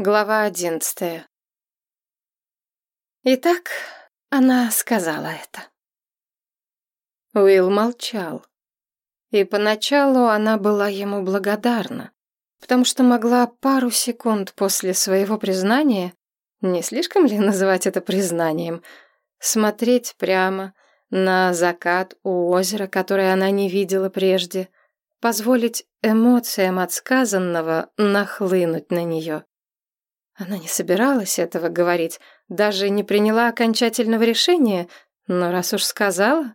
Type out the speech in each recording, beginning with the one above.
Глава одиннадцатая. Итак, она сказала это. Уилл молчал. И поначалу она была ему благодарна, потому что могла пару секунд после своего признания, не слишком ли называть это признанием, смотреть прямо на закат у озера, которое она не видела прежде, позволить эмоциям от сказанного нахлынуть на нее. Она не собиралась этого говорить, даже не приняла окончательного решения, но раз уж сказала...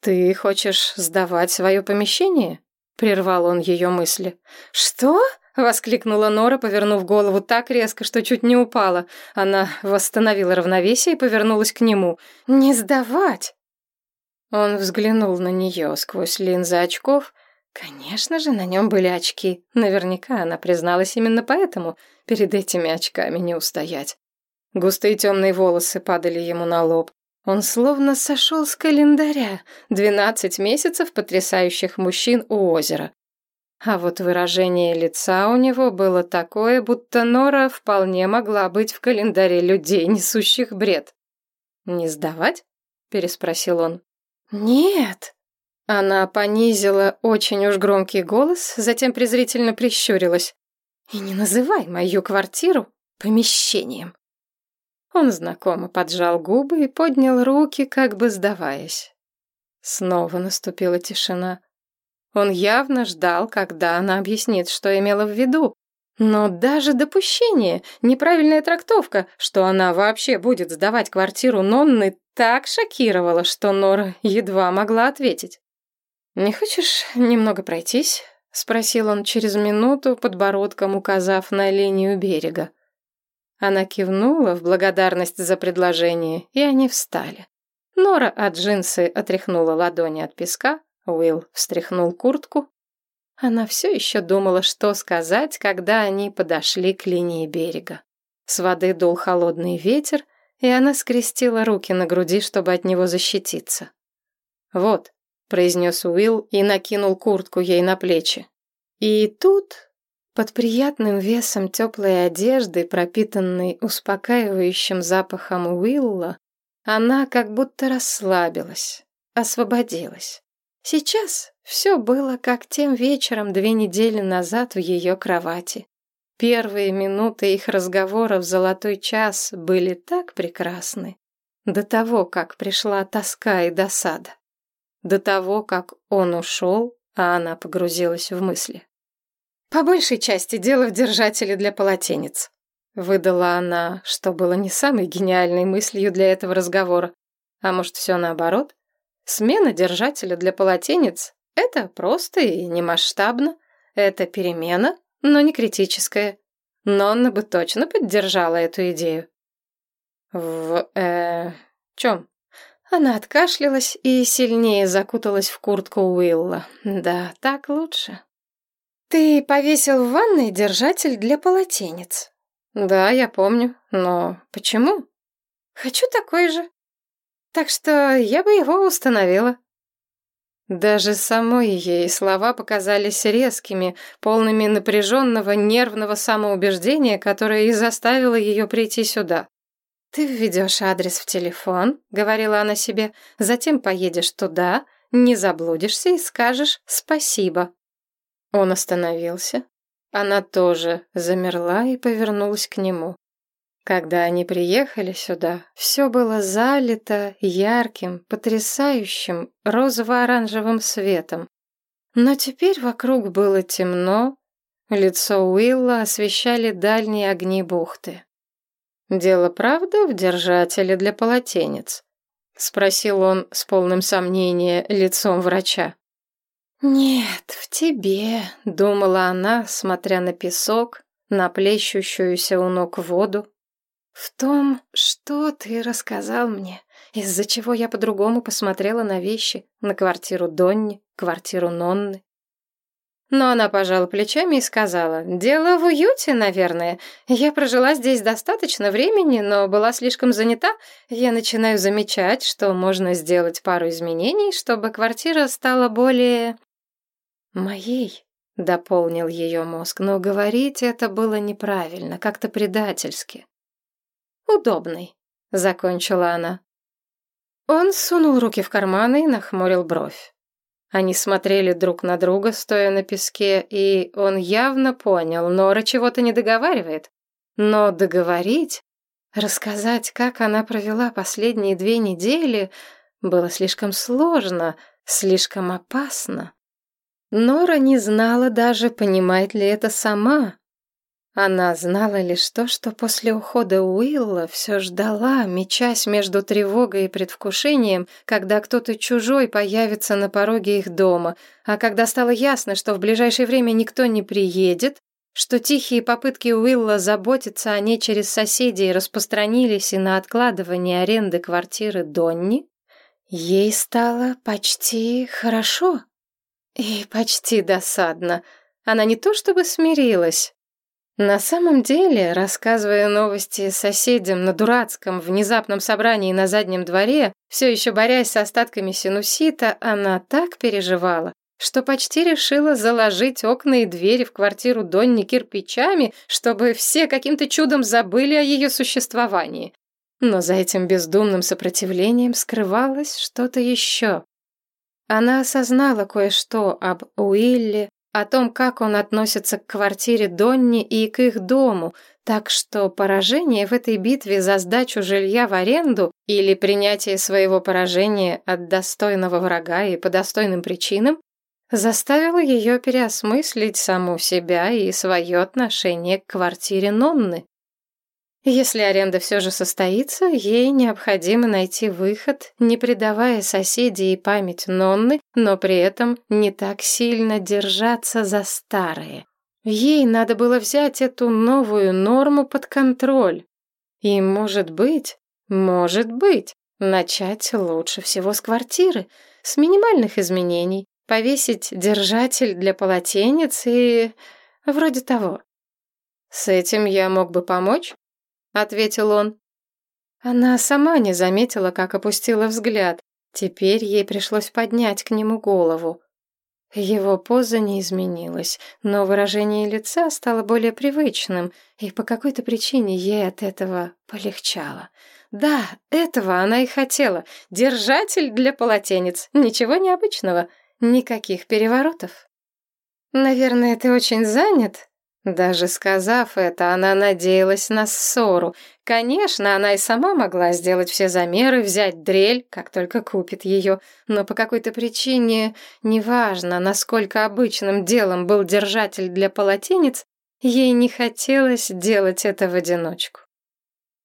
«Ты хочешь сдавать свое помещение?» — прервал он ее мысли. «Что?» — воскликнула Нора, повернув голову так резко, что чуть не упала. Она восстановила равновесие и повернулась к нему. «Не сдавать!» Он взглянул на нее сквозь линзы очков — Конечно же, на нем были очки. Наверняка она призналась именно поэтому. Перед этими очками не устоять. Густые темные волосы падали ему на лоб. Он словно сошел с календаря. Двенадцать месяцев потрясающих мужчин у озера. А вот выражение лица у него было такое, будто Нора вполне могла быть в календаре людей, несущих бред. «Не сдавать?» — переспросил он. «Нет», она понизила очень уж громкий голос, затем презрительно прищурилась. «И не называй мою квартиру помещением». Он знакомо поджал губы и поднял руки, как бы сдаваясь. Снова наступила тишина. Он явно ждал, когда она объяснит, что имела в виду. Но даже допущение, неправильная трактовка, что она вообще будет сдавать квартиру Нонны, так шокировало, что Нора едва могла ответить. «Не хочешь немного пройтись?» — спросил он через минуту, подбородком указав на линию берега. Она кивнула в благодарность за предложение, и они встали. Нора от джинсы отряхнула ладони от песка, Уилл встряхнул куртку. Она все еще думала, что сказать, когда они подошли к линии берега. С воды дул холодный ветер, и она скрестила руки на груди, чтобы от него защититься. «Вот», произнес Уилл и накинул куртку ей на плечи. И тут, под приятным весом теплой одежды, пропитанной успокаивающим запахом Уилла, она как будто расслабилась, освободилась. Сейчас все было как тем вечером две недели назад в ее кровати. Первые минуты их разговора в золотой час были так прекрасны, до того, как пришла тоска и досада до того, как он ушел, а она погрузилась в мысли. «По большей части дело в держателе для полотенец», — выдала она, что было не самой гениальной мыслью для этого разговора. А может, все наоборот? Смена держателя для полотенец — это просто и не масштабно. Это перемена, но не критическая. Нонна бы точно поддержала эту идею. В, э, чем? Она откашлялась и сильнее закуталась в куртку Уилла. Да, так лучше. Ты повесил в ванной держатель для полотенец. Да, я помню. Но почему? Хочу такой же. Так что я бы его установила. Даже самой ей слова показались резкими, полными напряженного нервного самоубеждения, которое и заставило ее прийти сюда. «Ты введешь адрес в телефон», — говорила она себе, «затем поедешь туда, не заблудишься и скажешь «спасибо». Он остановился. Она тоже замерла и повернулась к нему. Когда они приехали сюда, все было залито ярким, потрясающим розово-оранжевым светом. Но теперь вокруг было темно, лицо Уилла освещали дальние огни бухты. «Дело правда в держателе для полотенец?» — спросил он с полным сомнения лицом врача. «Нет, в тебе», — думала она, смотря на песок, на плещущуюся у ног воду. «В том, что ты рассказал мне, из-за чего я по-другому посмотрела на вещи, на квартиру Донни, квартиру Нонны. Но она пожала плечами и сказала, «Дело в уюте, наверное. Я прожила здесь достаточно времени, но была слишком занята. Я начинаю замечать, что можно сделать пару изменений, чтобы квартира стала более... моей». дополнил ее мозг, но говорить это было неправильно, как-то предательски. Удобный, закончила она. Он сунул руки в карманы и нахмурил бровь. Они смотрели друг на друга, стоя на песке, и он явно понял, Нора чего-то не договаривает. Но договорить, рассказать, как она провела последние две недели, было слишком сложно, слишком опасно. Нора не знала даже, понимает ли это сама. Она знала лишь то, что после ухода Уилла все ждала, мечась между тревогой и предвкушением, когда кто-то чужой появится на пороге их дома, а когда стало ясно, что в ближайшее время никто не приедет, что тихие попытки Уилла заботиться о ней через соседей распространились и на откладывание аренды квартиры Донни, ей стало почти хорошо. И почти досадно. Она не то чтобы смирилась. На самом деле, рассказывая новости соседям на дурацком внезапном собрании на заднем дворе, все еще борясь с остатками синусита, она так переживала, что почти решила заложить окна и двери в квартиру Донни кирпичами, чтобы все каким-то чудом забыли о ее существовании. Но за этим бездумным сопротивлением скрывалось что-то еще. Она осознала кое-что об Уилле, о том, как он относится к квартире Донни и к их дому, так что поражение в этой битве за сдачу жилья в аренду или принятие своего поражения от достойного врага и по достойным причинам заставило ее переосмыслить саму себя и свое отношение к квартире Нонны. Если аренда все же состоится, ей необходимо найти выход, не предавая соседей и память Нонны, но при этом не так сильно держаться за старые. Ей надо было взять эту новую норму под контроль. И, может быть, может быть, начать лучше всего с квартиры, с минимальных изменений, повесить держатель для полотенец и... вроде того. С этим я мог бы помочь? — ответил он. Она сама не заметила, как опустила взгляд. Теперь ей пришлось поднять к нему голову. Его поза не изменилась, но выражение лица стало более привычным, и по какой-то причине ей от этого полегчало. Да, этого она и хотела. Держатель для полотенец. Ничего необычного. Никаких переворотов. «Наверное, ты очень занят?» Даже сказав это, она надеялась на ссору. Конечно, она и сама могла сделать все замеры, взять дрель, как только купит ее, но по какой-то причине, неважно, насколько обычным делом был держатель для полотенец, ей не хотелось делать это в одиночку.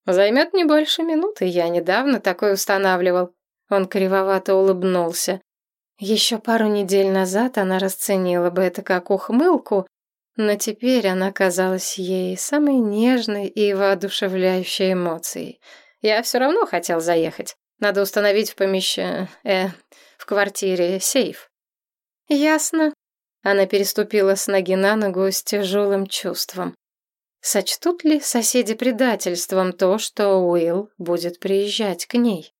«Займет не больше минуты, я недавно такой устанавливал». Он кривовато улыбнулся. Еще пару недель назад она расценила бы это как ухмылку, но теперь она казалась ей самой нежной и воодушевляющей эмоцией. Я все равно хотел заехать. Надо установить в помещении... Э, в квартире сейф. Ясно. Она переступила с ноги на ногу с тяжелым чувством. Сочтут ли соседи предательством то, что Уилл будет приезжать к ней?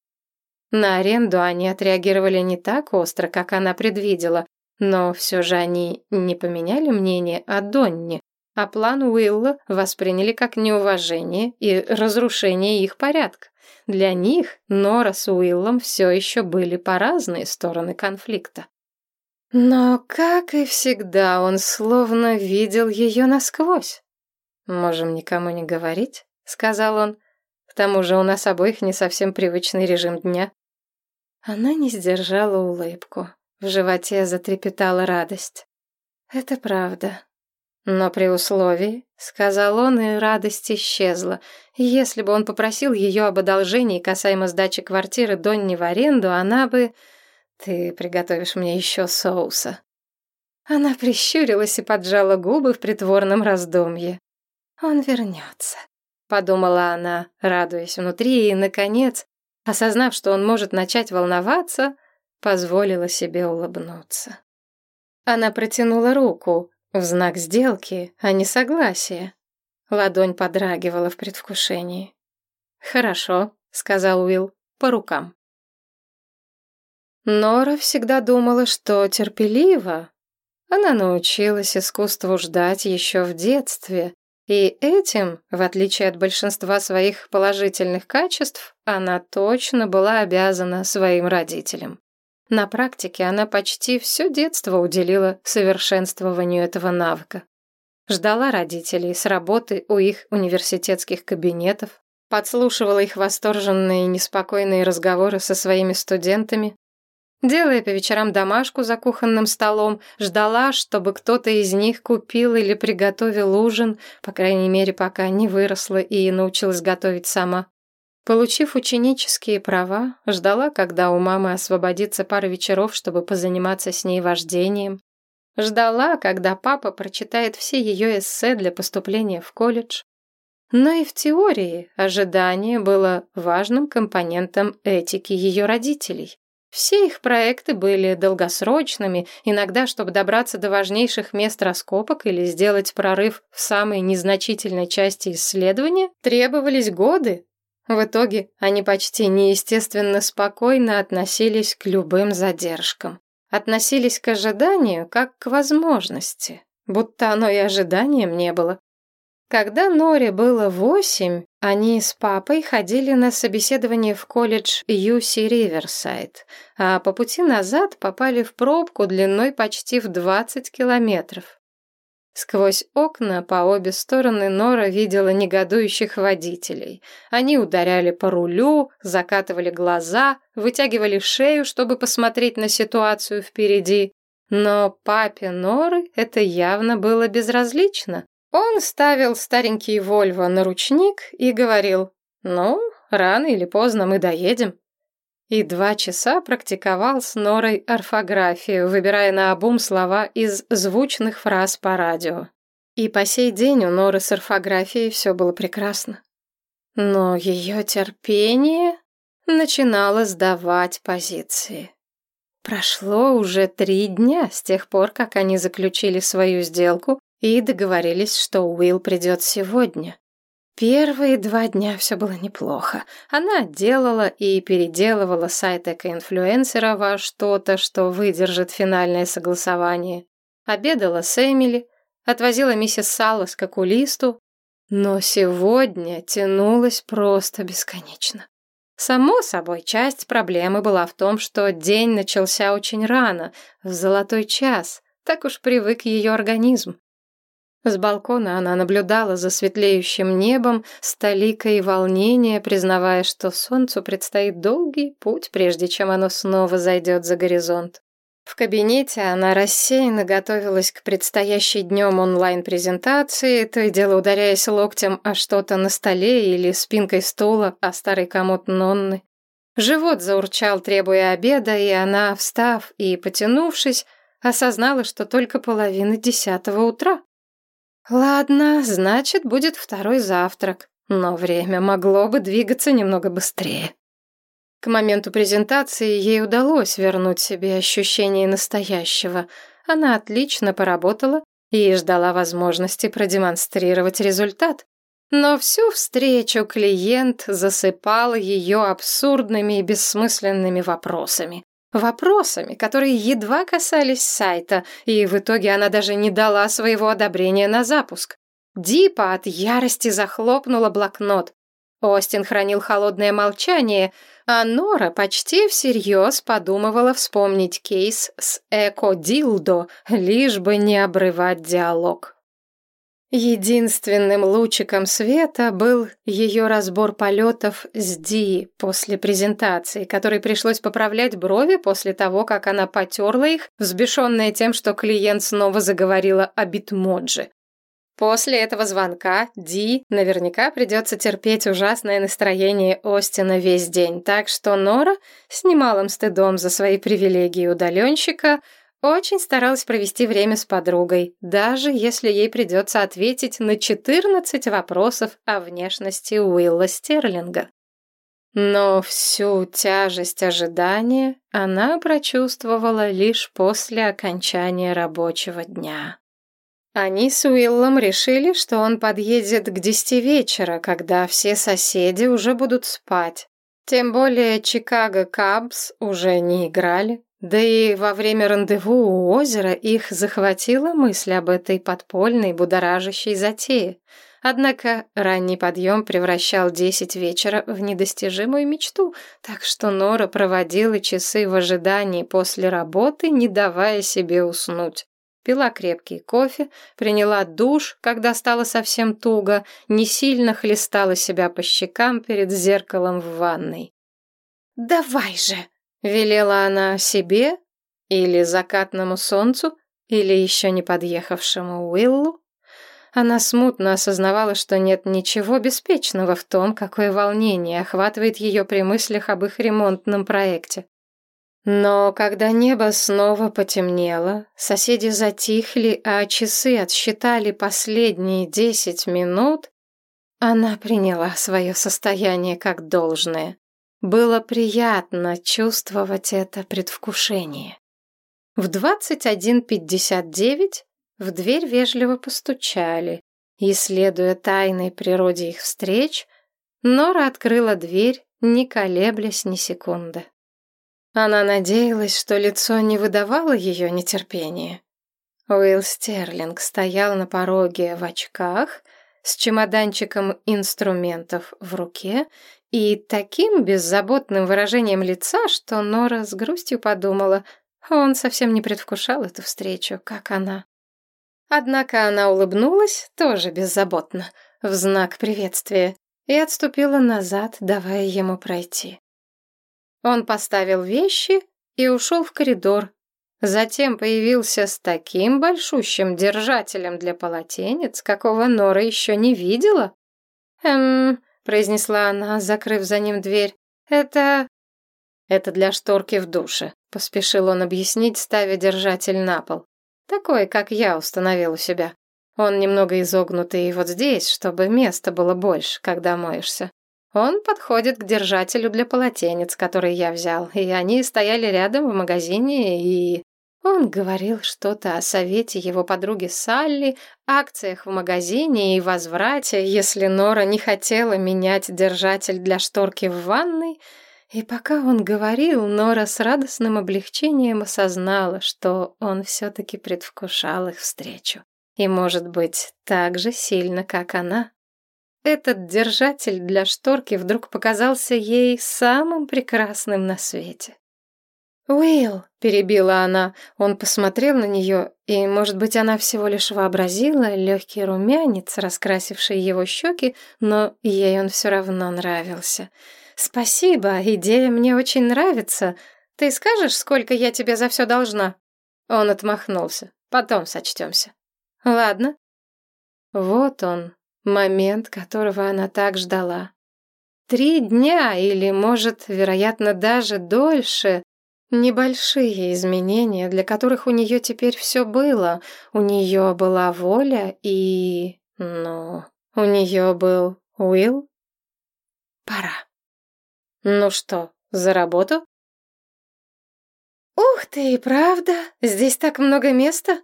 На аренду они отреагировали не так остро, как она предвидела, но все же они не поменяли мнение о Донне, а план Уилла восприняли как неуважение и разрушение их порядка. Для них Нора с Уиллом все еще были по разные стороны конфликта. Но, как и всегда, он словно видел ее насквозь. «Можем никому не говорить», — сказал он. «К тому же у нас обоих не совсем привычный режим дня». Она не сдержала улыбку. В животе затрепетала радость. Это правда. Но при условии, сказал он, и радость исчезла. Если бы он попросил ее об одолжении касаемо сдачи квартиры Донни в аренду, она бы... Ты приготовишь мне еще соуса. Она прищурилась и поджала губы в притворном раздумье. Он вернется, подумала она, радуясь внутри, и, наконец, осознав, что он может начать волноваться, позволила себе улыбнуться. Она протянула руку в знак сделки, а не согласия. Ладонь подрагивала в предвкушении. «Хорошо», — сказал Уилл, — «по рукам». Нора всегда думала, что терпелива, Она научилась искусству ждать еще в детстве, и этим, в отличие от большинства своих положительных качеств, она точно была обязана своим родителям. На практике она почти все детство уделила совершенствованию этого навыка. Ждала родителей с работы у их университетских кабинетов, подслушивала их восторженные и неспокойные разговоры со своими студентами, делая по вечерам домашку за кухонным столом, ждала, чтобы кто-то из них купил или приготовил ужин, по крайней мере, пока не выросла и научилась готовить сама. Получив ученические права, ждала, когда у мамы освободится пара вечеров, чтобы позаниматься с ней вождением. Ждала, когда папа прочитает все ее эссе для поступления в колледж. Но и в теории ожидание было важным компонентом этики ее родителей. Все их проекты были долгосрочными, иногда, чтобы добраться до важнейших мест раскопок или сделать прорыв в самой незначительной части исследования, требовались годы. В итоге они почти неестественно спокойно относились к любым задержкам. Относились к ожиданию как к возможности, будто оно и ожиданием не было. Когда Норе было восемь, они с папой ходили на собеседование в колледж UC Риверсайд, а по пути назад попали в пробку длиной почти в 20 километров. Сквозь окна по обе стороны Нора видела негодующих водителей. Они ударяли по рулю, закатывали глаза, вытягивали шею, чтобы посмотреть на ситуацию впереди. Но папе Норы это явно было безразлично. Он ставил старенький Вольво на ручник и говорил, «Ну, рано или поздно мы доедем». И два часа практиковал с Норой орфографию, выбирая на обум слова из звучных фраз по радио. И по сей день у Норы с орфографией все было прекрасно. Но ее терпение начинало сдавать позиции. Прошло уже три дня с тех пор, как они заключили свою сделку и договорились, что Уилл придет сегодня. Первые два дня все было неплохо. Она делала и переделывала сайт эко-инфлюенсера во что-то, что выдержит финальное согласование. Обедала с Эмили, отвозила миссис Саллас к окулисту, но сегодня тянулась просто бесконечно. Само собой, часть проблемы была в том, что день начался очень рано, в золотой час. Так уж привык ее организм. С балкона она наблюдала за светлеющим небом с толикой волнения, признавая, что солнцу предстоит долгий путь, прежде чем оно снова зайдет за горизонт. В кабинете она рассеянно готовилась к предстоящей днем онлайн-презентации, то и дело ударяясь локтем о что-то на столе или спинкой стула о старый комод Нонны. Живот заурчал, требуя обеда, и она, встав и потянувшись, осознала, что только половина десятого утра. Ладно, значит, будет второй завтрак, но время могло бы двигаться немного быстрее. К моменту презентации ей удалось вернуть себе ощущение настоящего. Она отлично поработала и ждала возможности продемонстрировать результат. Но всю встречу клиент засыпал ее абсурдными и бессмысленными вопросами. Вопросами, которые едва касались сайта, и в итоге она даже не дала своего одобрения на запуск. Дипа от ярости захлопнула блокнот. Остин хранил холодное молчание, а Нора почти всерьез подумывала вспомнить кейс с Эко-Дилдо, лишь бы не обрывать диалог. Единственным лучиком света был ее разбор полетов с Ди после презентации, которой пришлось поправлять брови после того, как она потерла их, взбешенная тем, что клиент снова заговорила о битмодже. После этого звонка Ди наверняка придется терпеть ужасное настроение Остина весь день, так что Нора с немалым стыдом за свои привилегии удаленщика очень старалась провести время с подругой, даже если ей придется ответить на 14 вопросов о внешности Уилла Стерлинга. Но всю тяжесть ожидания она прочувствовала лишь после окончания рабочего дня. Они с Уиллом решили, что он подъедет к десяти вечера, когда все соседи уже будут спать. Тем более Чикаго Кабс уже не играли. Да и во время рандеву у озера их захватила мысль об этой подпольной, будоражащей затее. Однако ранний подъем превращал десять вечера в недостижимую мечту, так что Нора проводила часы в ожидании после работы, не давая себе уснуть. Пила крепкий кофе, приняла душ, когда стало совсем туго, не сильно хлестала себя по щекам перед зеркалом в ванной. «Давай же!» Велела она себе или закатному солнцу, или еще не подъехавшему Уиллу. Она смутно осознавала, что нет ничего беспечного в том, какое волнение охватывает ее при мыслях об их ремонтном проекте. Но когда небо снова потемнело, соседи затихли, а часы отсчитали последние десять минут, она приняла свое состояние как должное. Было приятно чувствовать это предвкушение. В 21.59 в дверь вежливо постучали, и, следуя тайной природе их встреч, Нора открыла дверь, не колеблясь ни секунды. Она надеялась, что лицо не выдавало ее нетерпения. Уилл Стерлинг стоял на пороге в очках, с чемоданчиком инструментов в руке и таким беззаботным выражением лица, что Нора с грустью подумала, он совсем не предвкушал эту встречу, как она. Однако она улыбнулась, тоже беззаботно, в знак приветствия, и отступила назад, давая ему пройти. Он поставил вещи и ушел в коридор, затем появился с таким большущим держателем для полотенец, какого Нора еще не видела. Эм, произнесла она, закрыв за ним дверь. «Это...» «Это для шторки в душе», — поспешил он объяснить, ставя держатель на пол. «Такой, как я установил у себя. Он немного изогнутый вот здесь, чтобы места было больше, когда моешься. Он подходит к держателю для полотенец, который я взял, и они стояли рядом в магазине, и... Он говорил что-то о совете его подруги Салли, акциях в магазине и возврате, если Нора не хотела менять держатель для шторки в ванной. И пока он говорил, Нора с радостным облегчением осознала, что он все-таки предвкушал их встречу. И, может быть, так же сильно, как она. Этот держатель для шторки вдруг показался ей самым прекрасным на свете. «Уилл», — перебила она, он посмотрел на нее, и, может быть, она всего лишь вообразила легкий румянец, раскрасивший его щеки, но ей он все равно нравился. «Спасибо, идея мне очень нравится. Ты скажешь, сколько я тебе за все должна?» Он отмахнулся. «Потом сочтемся». «Ладно». Вот он, момент, которого она так ждала. Три дня или, может, вероятно, даже дольше Небольшие изменения, для которых у нее теперь все было. У нее была воля и... ну... У нее был Уилл. Пора. Ну что, за работу? Ух ты, правда? Здесь так много места?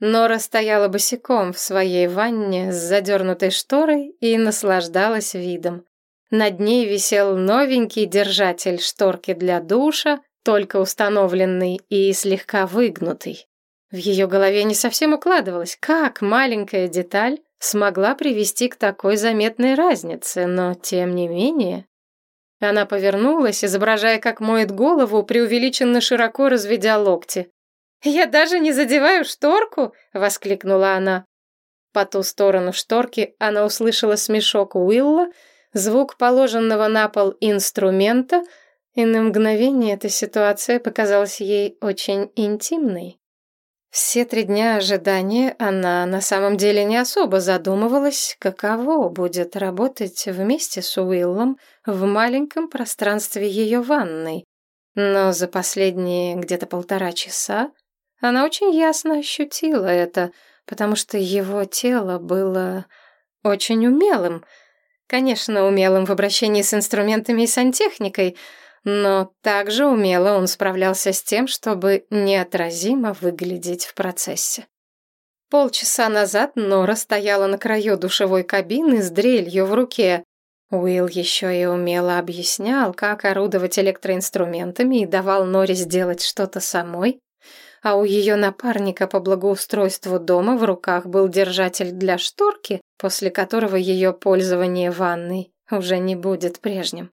Нора стояла босиком в своей ванне с задернутой шторой и наслаждалась видом. Над ней висел новенький держатель шторки для душа, только установленный и слегка выгнутый. В ее голове не совсем укладывалось, как маленькая деталь смогла привести к такой заметной разнице, но тем не менее... Она повернулась, изображая, как моет голову, преувеличенно широко разведя локти. «Я даже не задеваю шторку!» — воскликнула она. По ту сторону шторки она услышала смешок Уилла, звук положенного на пол инструмента — и на мгновение эта ситуация показалась ей очень интимной. Все три дня ожидания она на самом деле не особо задумывалась, каково будет работать вместе с Уиллом в маленьком пространстве ее ванной. Но за последние где-то полтора часа она очень ясно ощутила это, потому что его тело было очень умелым. Конечно, умелым в обращении с инструментами и сантехникой — но также умело он справлялся с тем, чтобы неотразимо выглядеть в процессе. Полчаса назад Нора стояла на краю душевой кабины с дрелью в руке. Уилл еще и умело объяснял, как орудовать электроинструментами и давал Норе сделать что-то самой, а у ее напарника по благоустройству дома в руках был держатель для шторки, после которого ее пользование ванной уже не будет прежним.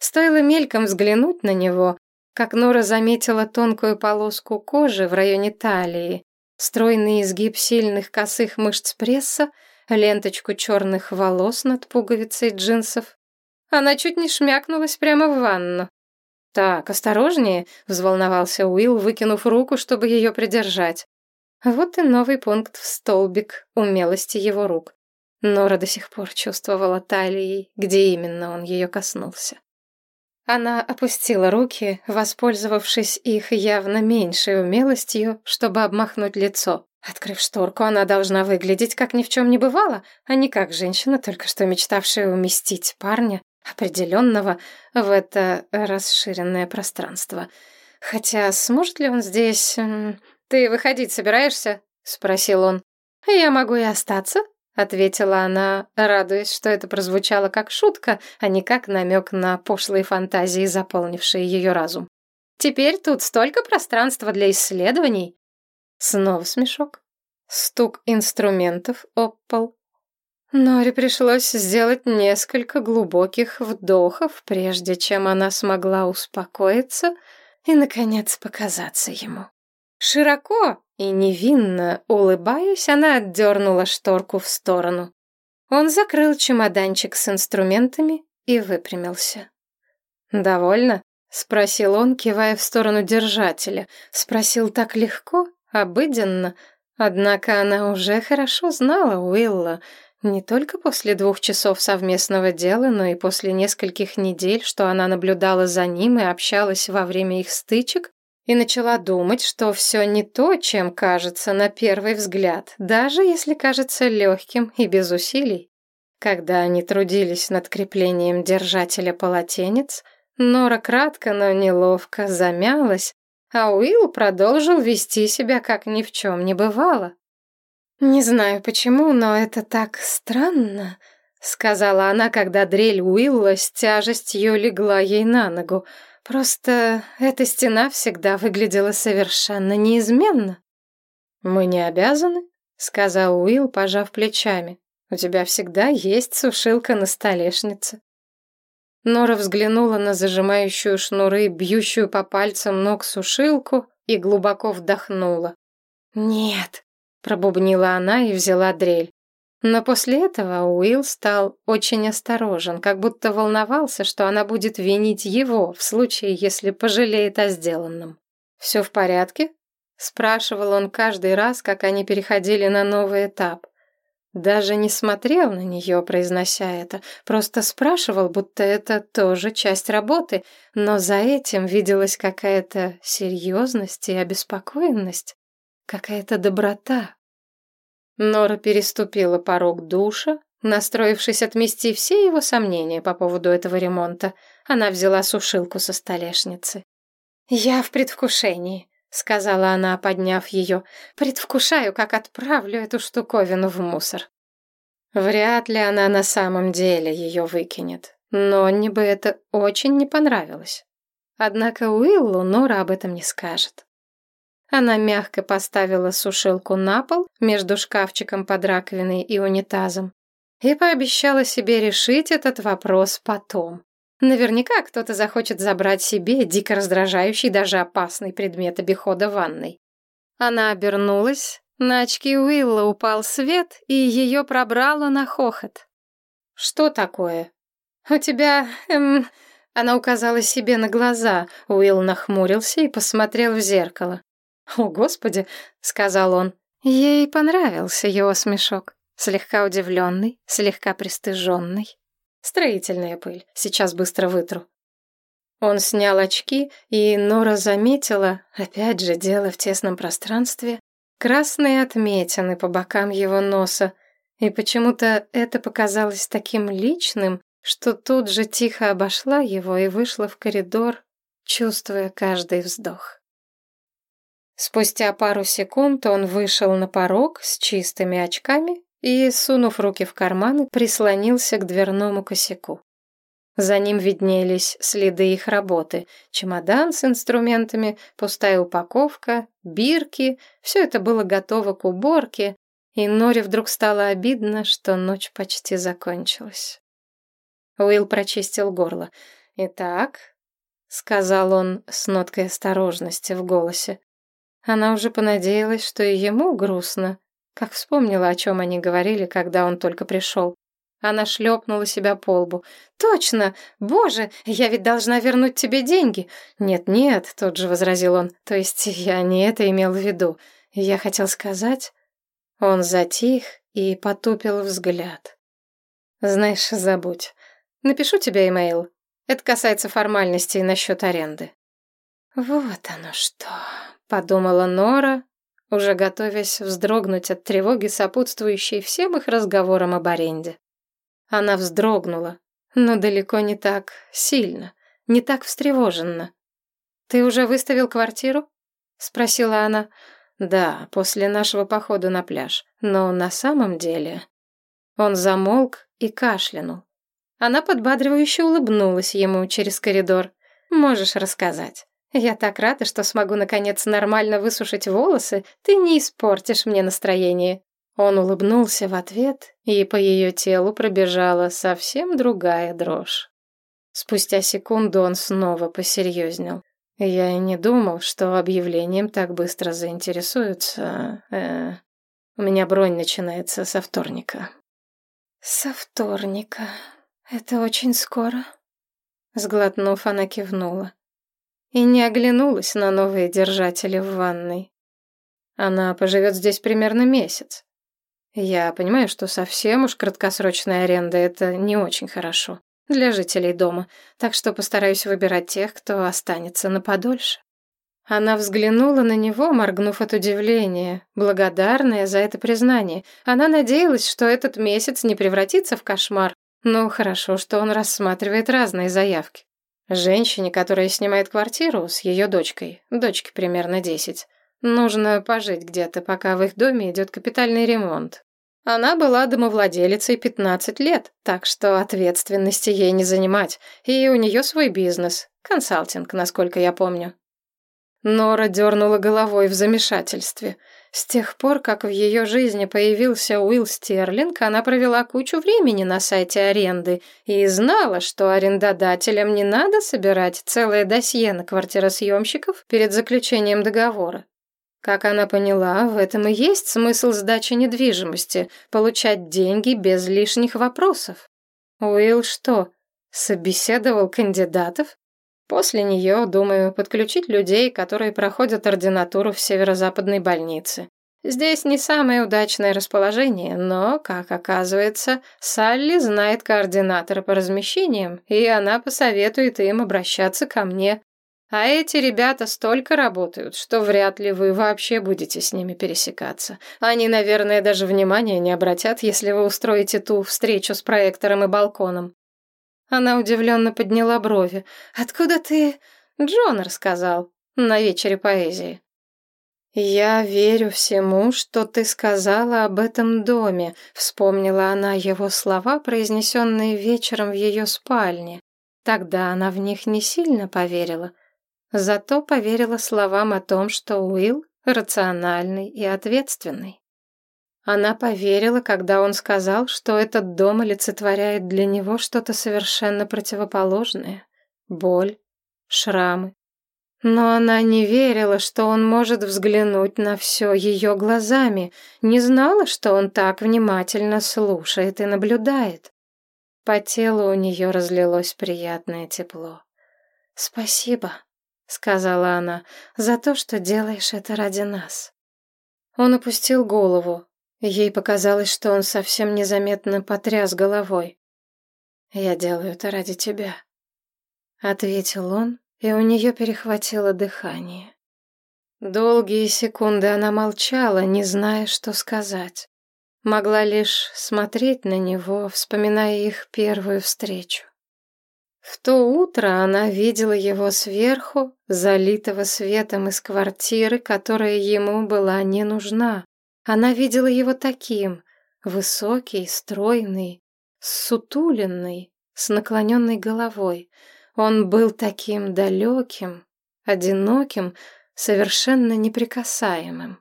Стоило мельком взглянуть на него, как Нора заметила тонкую полоску кожи в районе талии, стройный изгиб сильных косых мышц пресса, ленточку черных волос над пуговицей джинсов. Она чуть не шмякнулась прямо в ванну. «Так, осторожнее», — взволновался Уилл, выкинув руку, чтобы ее придержать. Вот и новый пункт в столбик умелости его рук. Нора до сих пор чувствовала талией, где именно он ее коснулся. Она опустила руки, воспользовавшись их явно меньшей умелостью, чтобы обмахнуть лицо. Открыв шторку, она должна выглядеть, как ни в чем не бывало, а не как женщина, только что мечтавшая уместить парня, определенного, в это расширенное пространство. Хотя сможет ли он здесь... «Ты выходить собираешься?» — спросил он. «Я могу и остаться», — ответила она, радуясь, что это прозвучало как шутка, а не как намек на пошлые фантазии, заполнившие ее разум. «Теперь тут столько пространства для исследований». Снова смешок. Стук инструментов об пол. Норе пришлось сделать несколько глубоких вдохов, прежде чем она смогла успокоиться и, наконец, показаться ему. Широко и невинно улыбаясь, она отдернула шторку в сторону. Он закрыл чемоданчик с инструментами и выпрямился. «Довольно?» — спросил он, кивая в сторону держателя. Спросил так легко, обыденно, однако она уже хорошо знала Уилла, не только после двух часов совместного дела, но и после нескольких недель, что она наблюдала за ним и общалась во время их стычек, и начала думать, что все не то, чем кажется на первый взгляд, даже если кажется легким и без усилий. Когда они трудились над креплением держателя полотенец, Нора кратко, но неловко замялась, а Уилл продолжил вести себя, как ни в чем не бывало. «Не знаю почему, но это так странно», — сказала она, когда дрель Уилла с тяжестью легла ей на ногу. «Просто эта стена всегда выглядела совершенно неизменно». «Мы не обязаны», — сказал Уилл, пожав плечами. «У тебя всегда есть сушилка на столешнице». Нора взглянула на зажимающую шнуры, бьющую по пальцам ног сушилку и глубоко вдохнула. «Нет», — пробубнила она и взяла дрель. Но после этого Уилл стал очень осторожен, как будто волновался, что она будет винить его в случае, если пожалеет о сделанном. «Все в порядке?» — спрашивал он каждый раз, как они переходили на новый этап. Даже не смотрел на нее, произнося это, просто спрашивал, будто это тоже часть работы, но за этим виделась какая-то серьезность и обеспокоенность, какая-то доброта. Нора переступила порог душа, настроившись отмести все его сомнения по поводу этого ремонта. Она взяла сушилку со столешницы. «Я в предвкушении», — сказала она, подняв ее. «Предвкушаю, как отправлю эту штуковину в мусор». Вряд ли она на самом деле ее выкинет, но не бы это очень не понравилось. Однако Уиллу Нора об этом не скажет. Она мягко поставила сушилку на пол между шкафчиком под раковиной и унитазом и пообещала себе решить этот вопрос потом. Наверняка кто-то захочет забрать себе дико раздражающий, даже опасный предмет обихода ванной. Она обернулась, на очки Уилла упал свет, и ее пробрало на хохот. «Что такое?» «У тебя... эм...» Она указала себе на глаза. Уилл нахмурился и посмотрел в зеркало. «О, Господи!» — сказал он. Ей понравился его смешок. Слегка удивленный, слегка пристыженный. Строительная пыль. Сейчас быстро вытру. Он снял очки, и Нора заметила, опять же дело в тесном пространстве, красные отметины по бокам его носа, и почему-то это показалось таким личным, что тут же тихо обошла его и вышла в коридор, чувствуя каждый вздох. Спустя пару секунд он вышел на порог с чистыми очками и, сунув руки в карманы, прислонился к дверному косяку. За ним виднелись следы их работы. Чемодан с инструментами, пустая упаковка, бирки. Все это было готово к уборке, и Норе вдруг стало обидно, что ночь почти закончилась. Уилл прочистил горло. «Итак», — сказал он с ноткой осторожности в голосе. Она уже понадеялась, что и ему грустно, как вспомнила, о чем они говорили, когда он только пришел. Она шлепнула себя по лбу. «Точно! Боже, я ведь должна вернуть тебе деньги!» «Нет-нет», — тут же возразил он, — «то есть я не это имел в виду. Я хотел сказать...» Он затих и потупил взгляд. «Знаешь, забудь. Напишу тебе имейл. Это касается формальностей насчет аренды». «Вот оно что», — подумала Нора, уже готовясь вздрогнуть от тревоги, сопутствующей всем их разговорам об аренде. Она вздрогнула, но далеко не так сильно, не так встревоженно. «Ты уже выставил квартиру?» — спросила она. «Да, после нашего похода на пляж. Но на самом деле...» Он замолк и кашлянул. Она подбадривающе улыбнулась ему через коридор. «Можешь рассказать. Я так рада, что смогу наконец нормально высушить волосы. Ты не испортишь мне настроение». Он улыбнулся в ответ, и по ее телу пробежала совсем другая дрожь. Спустя секунду он снова посерьезнел. Я и не думал, что объявлением так быстро заинтересуются. Э, у меня бронь начинается со вторника. Со вторника. Это очень скоро. Сглотнув, она кивнула. И не оглянулась на новые держатели в ванной. Она поживет здесь примерно месяц. Я понимаю, что совсем уж краткосрочная аренда — это не очень хорошо для жителей дома, так что постараюсь выбирать тех, кто останется на подольше. Она взглянула на него, моргнув от удивления, благодарная за это признание. Она надеялась, что этот месяц не превратится в кошмар, но хорошо, что он рассматривает разные заявки. Женщине, которая снимает квартиру с ее дочкой, дочке примерно десять, Нужно пожить где-то, пока в их доме идет капитальный ремонт. Она была домовладелицей 15 лет, так что ответственности ей не занимать, и у нее свой бизнес, консалтинг, насколько я помню. Нора дернула головой в замешательстве. С тех пор, как в ее жизни появился Уилл Стерлинг, она провела кучу времени на сайте аренды и знала, что арендодателям не надо собирать целое досье на квартиросъемщиков перед заключением договора. Как она поняла, в этом и есть смысл сдачи недвижимости — получать деньги без лишних вопросов. Уилл что, собеседовал кандидатов? После нее, думаю, подключить людей, которые проходят ординатуру в северо-западной больнице. Здесь не самое удачное расположение, но, как оказывается, Салли знает координатора по размещениям, и она посоветует им обращаться ко мне. А эти ребята столько работают, что вряд ли вы вообще будете с ними пересекаться. Они, наверное, даже внимания не обратят, если вы устроите ту встречу с проектором и балконом. Она удивленно подняла брови. «Откуда ты...» Джон рассказал на вечере поэзии. «Я верю всему, что ты сказала об этом доме», — вспомнила она его слова, произнесенные вечером в ее спальне. Тогда она в них не сильно поверила. Зато поверила словам о том, что Уилл рациональный и ответственный. Она поверила, когда он сказал, что этот дом олицетворяет для него что-то совершенно противоположное — боль, шрамы. Но она не верила, что он может взглянуть на все ее глазами, не знала, что он так внимательно слушает и наблюдает. По телу у нее разлилось приятное тепло. «Спасибо», сказала она, за то, что делаешь это ради нас. Он опустил голову. Ей показалось, что он совсем незаметно потряс головой. «Я делаю это ради тебя», — ответил он, и у нее перехватило дыхание. Долгие секунды она молчала, не зная, что сказать. Могла лишь смотреть на него, вспоминая их первую встречу. В то утро она видела его сверху, залитого светом из квартиры, которая ему была не нужна. Она видела его таким, высокий, стройный, сутуленный, с наклоненной головой. Он был таким далеким, одиноким, совершенно неприкасаемым.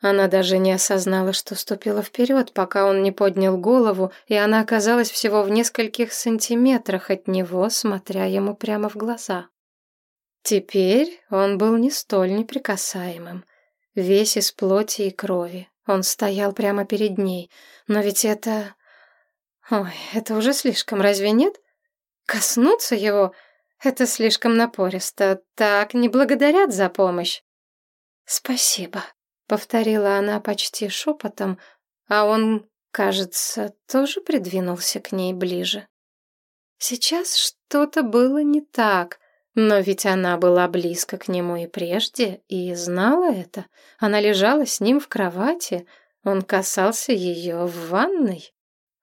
Она даже не осознала, что ступила вперед, пока он не поднял голову, и она оказалась всего в нескольких сантиметрах от него, смотря ему прямо в глаза. Теперь он был не столь неприкасаемым, весь из плоти и крови. Он стоял прямо перед ней. Но ведь это... Ой, это уже слишком, разве нет? Коснуться его — это слишком напористо. Так не благодарят за помощь. «Спасибо», — повторила она почти шепотом, а он, кажется, тоже придвинулся к ней ближе. Сейчас что-то было не так, но ведь она была близко к нему и прежде, и знала это. Она лежала с ним в кровати, он касался ее в ванной.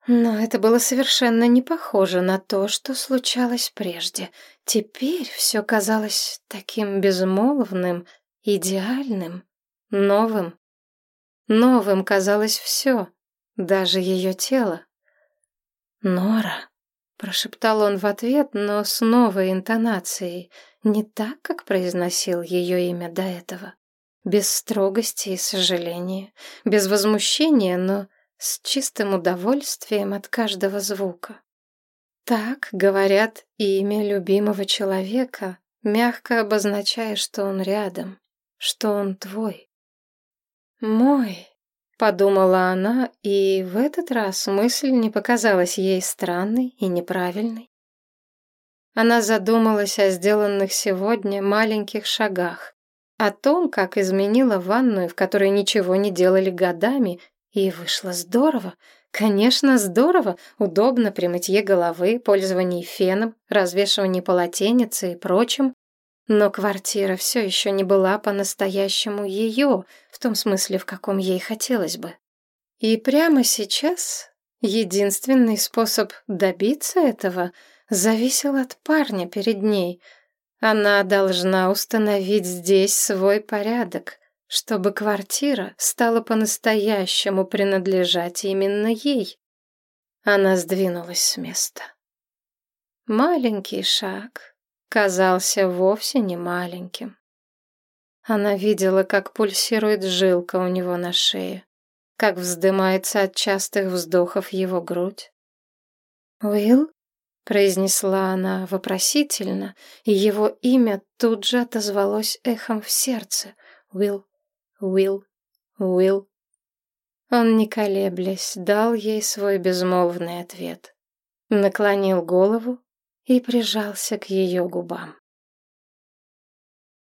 Но это было совершенно не похоже на то, что случалось прежде. Теперь все казалось таким безмолвным, идеальным. Новым. Новым казалось все, даже ее тело. «Нора», — прошептал он в ответ, но с новой интонацией, не так, как произносил ее имя до этого. Без строгости и сожаления, без возмущения, но с чистым удовольствием от каждого звука. Так говорят имя любимого человека, мягко обозначая, что он рядом, что он твой. «Мой», — подумала она, и в этот раз мысль не показалась ей странной и неправильной. Она задумалась о сделанных сегодня маленьких шагах, о том, как изменила ванную, в которой ничего не делали годами, и вышло здорово. Конечно, здорово, удобно при мытье головы, пользовании феном, развешивании полотенец и прочем, но квартира все еще не была по-настоящему ее, в том смысле, в каком ей хотелось бы. И прямо сейчас единственный способ добиться этого зависел от парня перед ней. Она должна установить здесь свой порядок, чтобы квартира стала по-настоящему принадлежать именно ей. Она сдвинулась с места. Маленький шаг — казался вовсе не маленьким. Она видела, как пульсирует жилка у него на шее, как вздымается от частых вздохов его грудь. «Уилл?» — произнесла она вопросительно, и его имя тут же отозвалось эхом в сердце. «Уилл, Уилл, Уилл». Он, не колеблясь, дал ей свой безмолвный ответ. Наклонил голову и прижался к ее губам.